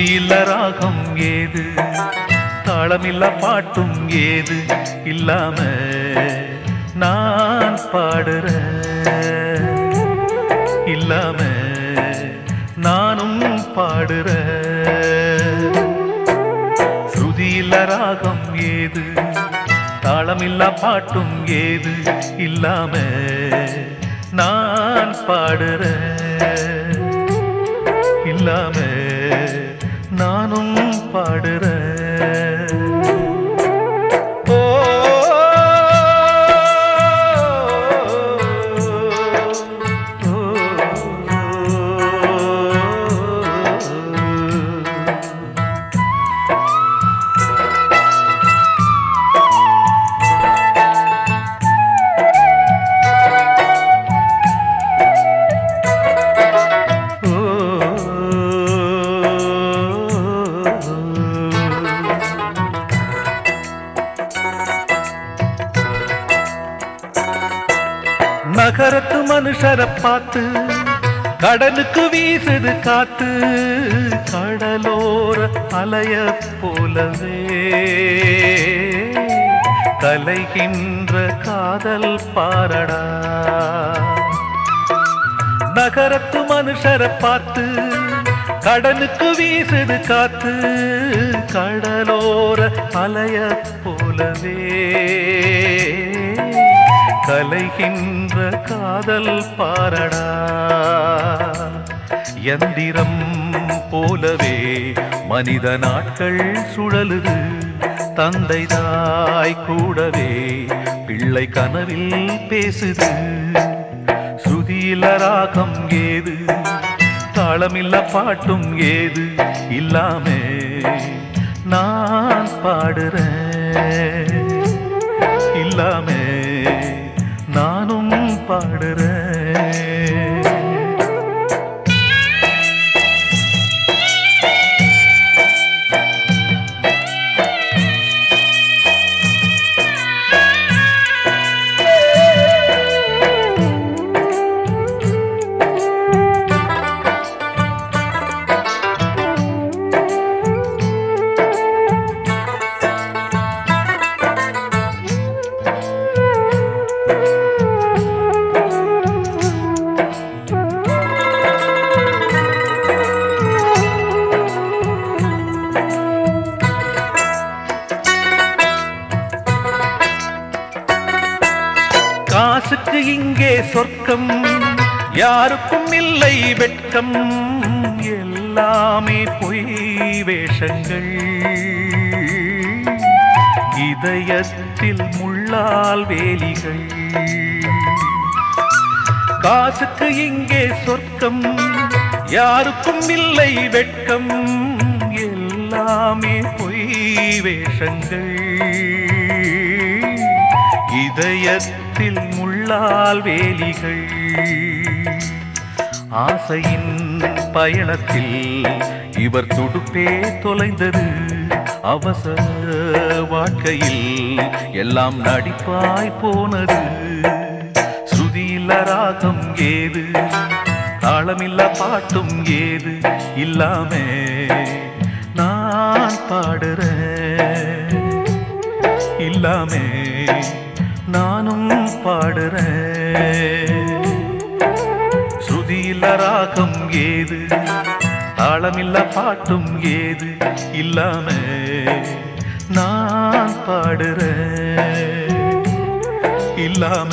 பக்தி இல்ல ராகம் ஏது? தாளமில்ல பாட்டும் ஏது? இல்லாம நான் பாடுற இல்லாம நானும் பாடுற ஸ்ருதி இல்ல ராகம் ஏது? தாளமில்ல பாட்டும் ஏது? இல்லாம நான் பாடுற இல்லாம நகரத்து மனுஷரை பார்த்து கடலுக்கு வீசுது காத்து கடலோர அலைய போலவே. கலைகின்ற காதல் பாரடா. நகரத்து மனுஷரை பார்த்து கடலுக்கு வீசுது காத்து கடலோர அலைய போலவே. கலைகின்ற காதல் பாரடா. எந்திரம் போலவே மனித நாட்கள் சுழலுது. தந்தை தாய் கூடவே பிள்ளை கனவில் பேசுது. சுதியில ராகம் ஏது? தாளமில்ல பாட்டும் ஏது? இல்லாமே நான் பாடுறேன். இல்லாமே பாடுற காசுக்கு இங்கே சொர்க்கம் யாருக்கும் இல்லை வெட்கம். எல்லாமே பொய் வேஷங்கள். இதயத்தில் முள்ளால் வேலிகள். காசுக்கு இங்கே சொர்க்கம் யாருக்கும் இல்லை வெட்கம். எல்லாமே பொய் வேஷங்கள். இதயத்தில் முள்ளால் வேலிகள். ஆசையின் பயணத்தில் இவர் துடுப்பே தொலைந்தது. அவசர வாழ்க்கையில் எல்லாம் நடிப்பாய் போனது. ஸ்ருதியில்ல ராகம் ஏது? தாளமில்ல பாட்டும் ஏது? இல்லாமே நான் பாடுற இல்லாமே நானும் பாடுறேன். ஸ்ருதியில்ல ராகம் ஏது? தாளமில்ல பாட்டும் ஏது? இல்லாம நான் பாடுறேன். இல்லாம